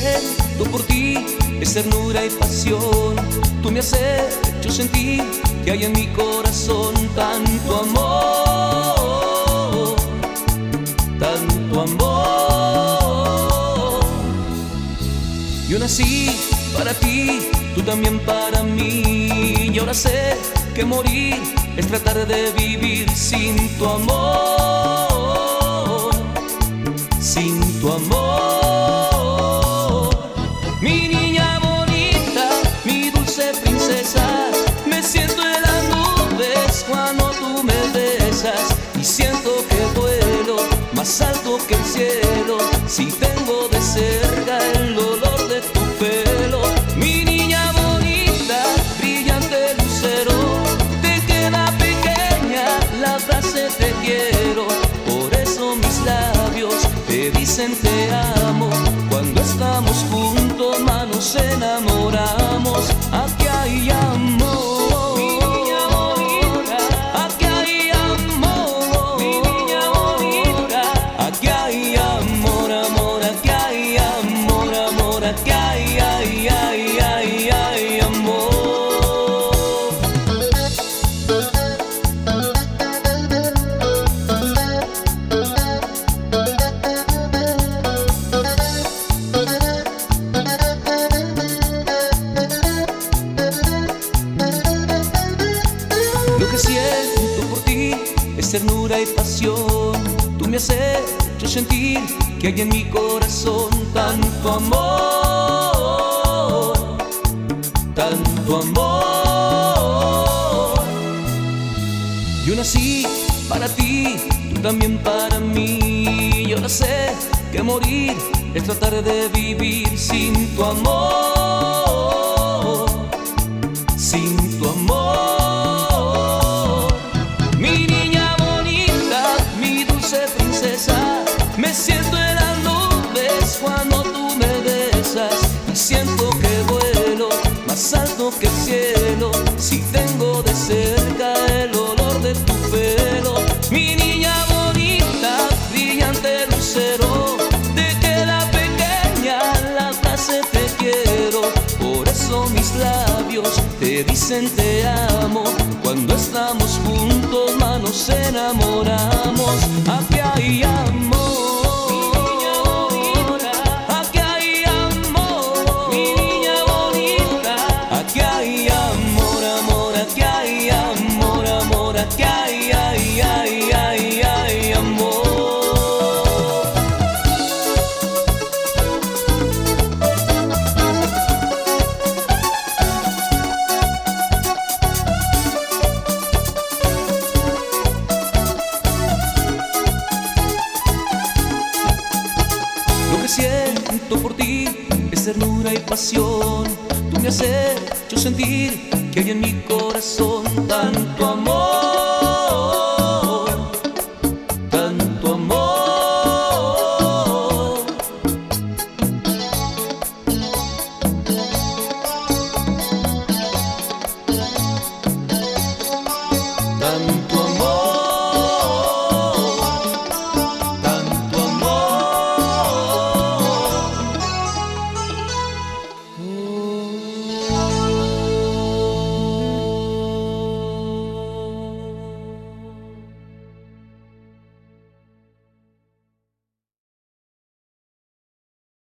que siento por ti es ternura y pasión. Tú me has hecho sentir que hay en mi corazón tanto amor, tanto amor. Yo nací para ti, tú también para mí. Y ahora sé que morir es tratar de vivir sin tu amor, sin tu amor. Cuando estamos juntos, más nos enamoramos. Es ternura y pasión. Tú me has hecho sentir que hay en mi corazón tanto amor, tanto amor. Yo nací para ti, tú también para mí. Yo ahora sé que morir es tratar de vivir sin tu amor, lucero, te queda pequeña la frase te quiero, por eso mis labios te dicen te amo. Cuando estamos juntos, más nos enamoramos. Aquí hay amor. Siento por ti es ternura y pasión. Tú me has hecho sentir que hay en mi corazón tanto amor, tanto amor.